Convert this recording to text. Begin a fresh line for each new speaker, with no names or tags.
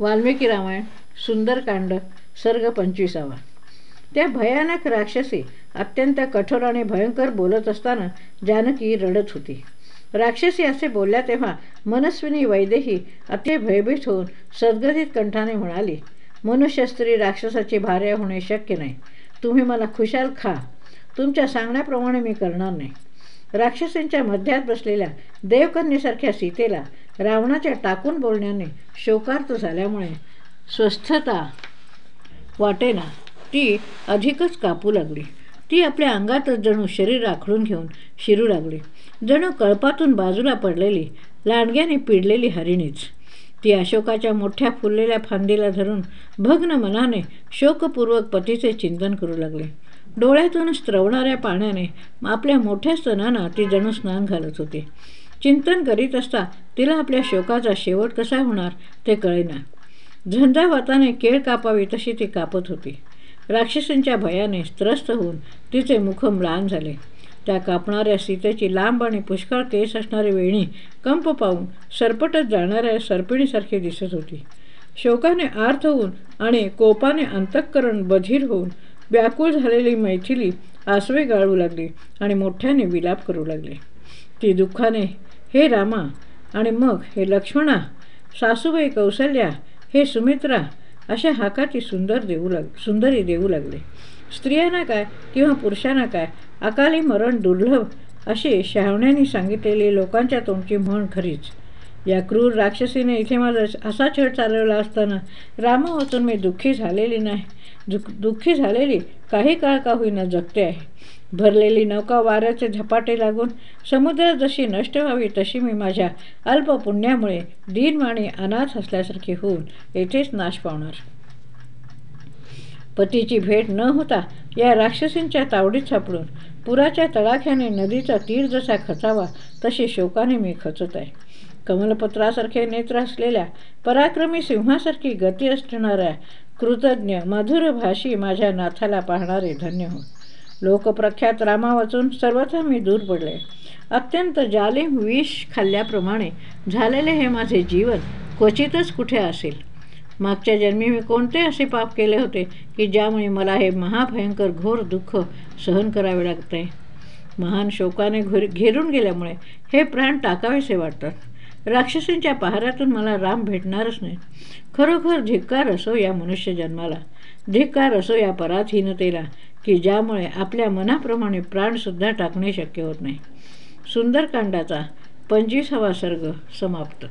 वाल्मिकी रामायण सुंदरकांड सर्ग पंचवीसावा. त्या भयानक राक्षसी अत्यंत कठोर आणि भयंकर बोलत असताना जानकी रडत होती. राक्षसी असे बोलल्या तेव्हा मनस्विनी वैदेही अति भयभीत होऊन सद्गदित कंठाने म्हणाली मनुष्य स्त्री राक्षसाची भार्या होणे शक्य नाही. तुम्ही मला खुशाल खा. तुमच्या सांगण्याप्रमाणे मी करणार नाही. राक्षसींच्या मध्यात बसलेल्या देवकन्येसारख्या सीतेला रावणाच्या टाकून बोलण्याने शोकार्त झाल्यामुळे स्वस्थता वाटेना ती अधिकच कापू लागली. ती आपल्या अंगातच जणू शरीर आखडून घेऊन शिरू लागली. जणू कळपातून बाजूला पडलेली लांडग्याने पिडलेली हरिणीच. ती अशोकाच्या मोठ्या फुललेल्या फांदीला धरून भग्न मनाने शोकपूर्वक पतीचे चिंतन करू लागले. डोळ्यातून स्त्रवणाऱ्या पाण्याने आपल्या मोठ्या स्तनांना ती जणू स्नान घालत होती. चिंतन करीत असता तिला आपल्या शोकाचा शेवट कसा होणार ते कळेना. झंझावाताने केळ कापावी तशी ती कापत होती. राक्षसींच्या भयाने त्रस्त होऊन तिचे मुख म्लान झाले. त्या कापणाऱ्या सीतेची लांब आणि पुष्कळ केस असणारी वेणी कंप पाहून सरपटत जाणाऱ्या सर्पिणीसारखी दिसत होती. शोकाने आर्थ होऊन आणि कोपाने अंतःकरण बधीर होऊन व्याकुळ झालेली मैथिली आसवे गाळू लागली आणि मोठ्याने विलाप करू लागली. ती दुःखाने हे रामा आणि मग हे लक्ष्मणा सासूबाई कौशल्या हे सुमित्रा अशा हाकाची सुंदर देऊ लाग सुंदरी देऊ लागले. स्त्रियांना काय किंवा पुरुषांना काय अकाली मरण दुर्लभ अशी शहावण्याने सांगितलेली लोकांच्या तोंडची म्हण खरीच. या क्रूर राक्षसीने इथे माझा असा छळ चालवला असताना रामा वाचून मी दुःखी झालेली नाही. दुख दुःखी झालेली काही काळ का होईना जगते आहे. भरलेली नौका वाऱ्याचे झपाटे लागून समुद्रात जशी नष्ट व्हावी तशी मी माझ्या अल्प पुण्यामुळे दीनवाणी अनाथ असल्यासारखी होऊन येथेच नाश पावणार. पतीची भेट न होता या राक्षसींच्या तावडीत सापडून पुराच्या तडाख्याने नदीचा तीर जसा खचावा तशी शोकाने मी खचत आहे. कमलपत्रासारखे नेत्र असलेल्या पराक्रमी सिंहासारखी गती असणाऱ्या कृतज्ञ मधुर भाषी माझ्या नाथाला पाहणारे धन्य हो लोकप्रख्यात रामा वाचून सर्वथा मी दूर पडले. अत्यंत जालिम विष खाल्ल्याप्रमाणे झालेले हे माझे जीवन क्वचितच कुठे असेल? मागच्या जन्मी मी कोणते असे पाप केले होते की ज्यामुळे मला हे महाभयंकर घोर दुःख सहन करावे लागते? महान शोकाने घोर घेरून गेल्यामुळे हे प्राण टाकावेसे वाटतात. राक्षसींच्या पहारातून मला राम भेटणारच नाही. खरोखर धिक्कार असो या मनुष्य जन्माला. धिक्कार असो या पराधीनतेला की ज्यामुळे आपल्या मनाप्रमाणे प्राणसुद्धा टाकणे शक्य होत नाही. सुंदरकांडाचा पंचवीसावा सर्ग समाप्त.